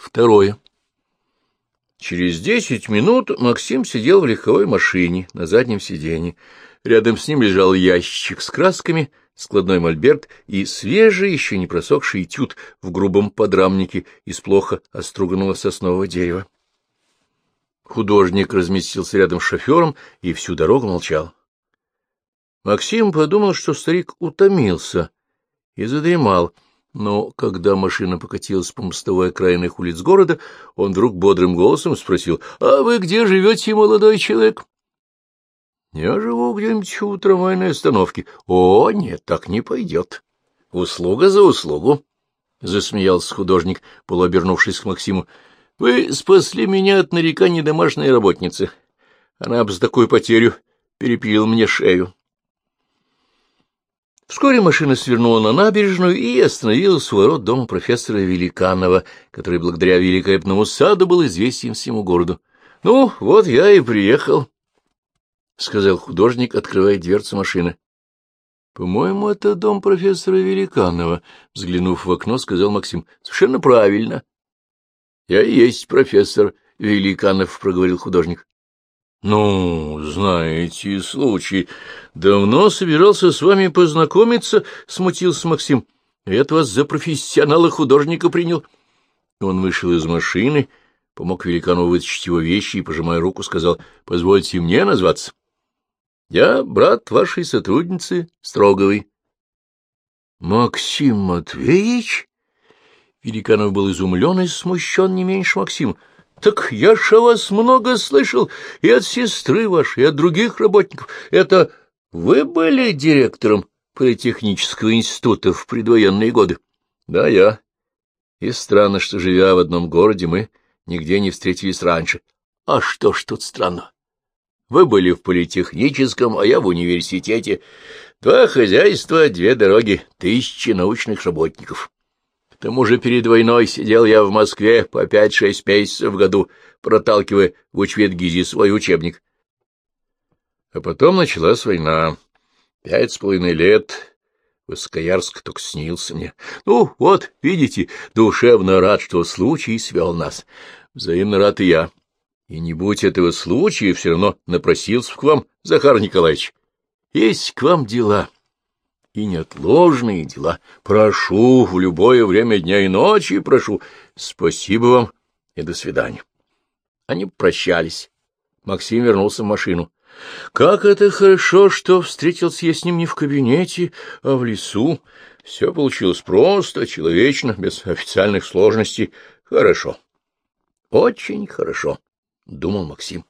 Второе. Через десять минут Максим сидел в легковой машине на заднем сиденье. Рядом с ним лежал ящик с красками, складной мольберт и свежий, еще не просохший этюд в грубом подрамнике из плохо оструганного соснового дерева. Художник разместился рядом с шофером и всю дорогу молчал. Максим подумал, что старик утомился и задремал, но когда машина покатилась по мостовой окраинных улиц города, он вдруг бодрым голосом спросил, «А вы где живете, молодой человек?» «Я живу где-нибудь у трамвайной остановки». «О, нет, так не пойдет. Услуга за услугу», — засмеялся художник, полуобернувшись к Максиму. «Вы спасли меня от нареканий домашней работницы. Она бы за такую потерю перепилила мне шею». Вскоре машина свернула на набережную и остановилась у ворот дома профессора Великанова, который благодаря великолепному саду был известен всему городу. — Ну, вот я и приехал, — сказал художник, открывая дверцу машины. — По-моему, это дом профессора Великанова, — взглянув в окно, сказал Максим. — Совершенно правильно. — Я и есть профессор Великанов, — проговорил художник. — Ну, знаете, случай. Давно собирался с вами познакомиться, — смутился Максим. — Это вас за профессионала художника принял. Он вышел из машины, помог великану вытащить его вещи и, пожимая руку, сказал, — Позвольте мне назваться. — Я брат вашей сотрудницы Строговой. — Максим Матвеевич? Великанов был изумлен и смущен не меньше Максима. — Так я ж о вас много слышал, и от сестры вашей, и от других работников. Это вы были директором политехнического института в предвоенные годы? — Да, я. И странно, что, живя в одном городе, мы нигде не встретились раньше. — А что ж тут странно? Вы были в политехническом, а я в университете. Два хозяйства, две дороги, тысячи научных работников. К тому же перед войной сидел я в Москве по пять-шесть месяцев в году, проталкивая в учветгизе свой учебник. А потом началась война. Пять с половиной лет. Высокоярск только снился мне. Ну, вот, видите, душевно рад, что случай свел нас. Взаимно рад и я. И не будь этого случая, все равно напросился к вам, Захар Николаевич. Есть к вам дела и неотложные дела. Прошу, в любое время дня и ночи прошу. Спасибо вам и до свидания. Они прощались. Максим вернулся в машину. Как это хорошо, что встретился я с ним не в кабинете, а в лесу. Все получилось просто, человечно, без официальных сложностей. Хорошо. Очень хорошо, — думал Максим.